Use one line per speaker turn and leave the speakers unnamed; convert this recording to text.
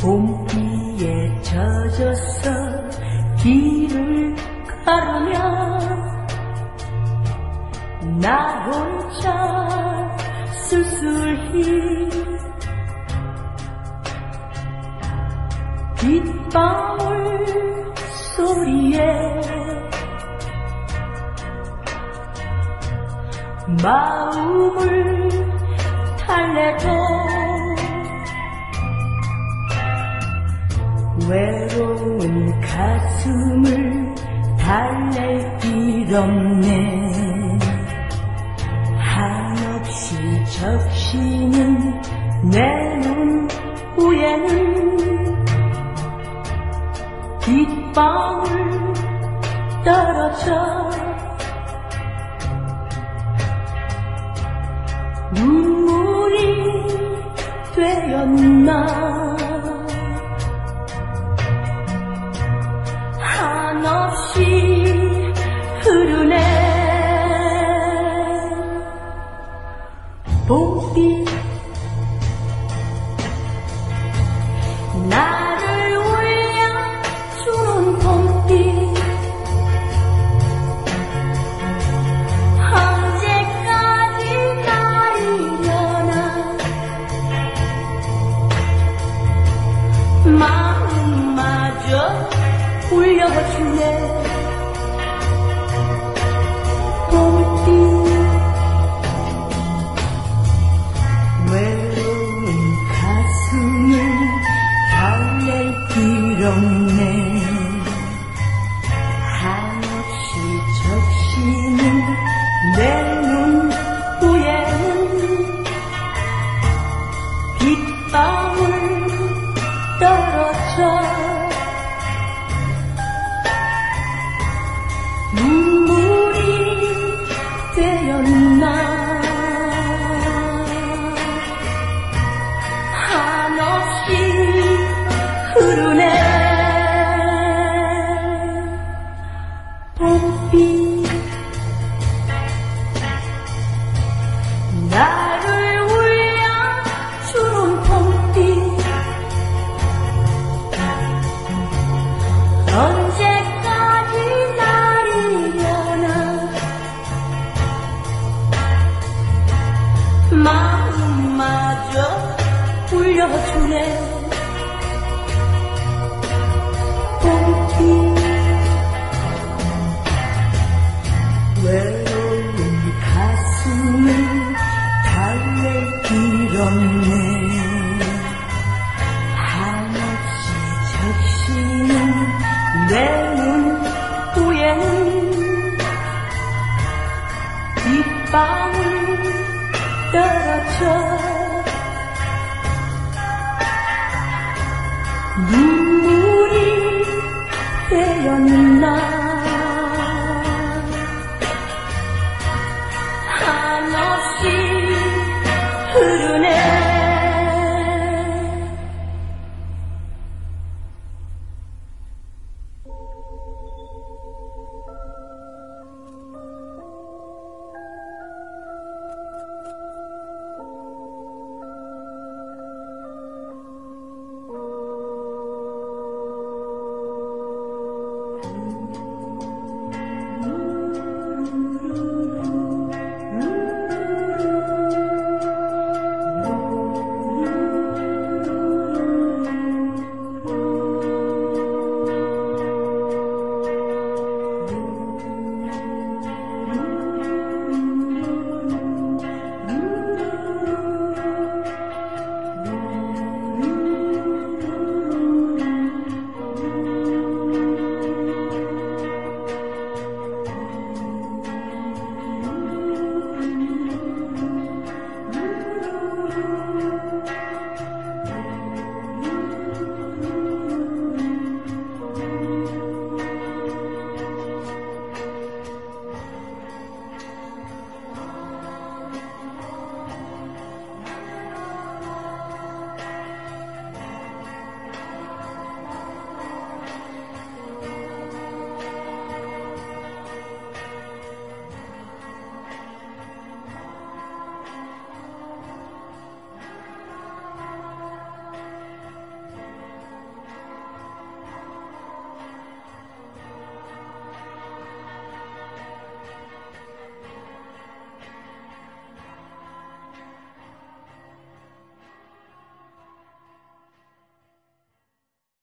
봄비에 젖어서 길을 가르면 나 혼자 쓸쓸히 빗방울 소리에 마음을 달래고 외로운 가슴을 달랠 길 없네. 한없이 적시는 내 눈 위에는 빗방울 떨어져 눈물이 되었나 없이 흐르네. 봄비 나를 울려주는 봄비 언제까지 나리려나? 마음마저 울려주네 없네 한없이 적시는 내눈 위에는 빗방울 떨어져 눈물이 되었나 울려주네. 봄비 외로운 가슴을 달랠 길 없네. 한없이 적시는 내눈 위에는 빗방울 떨어져 눈물이 되었나